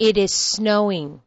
It is snowing.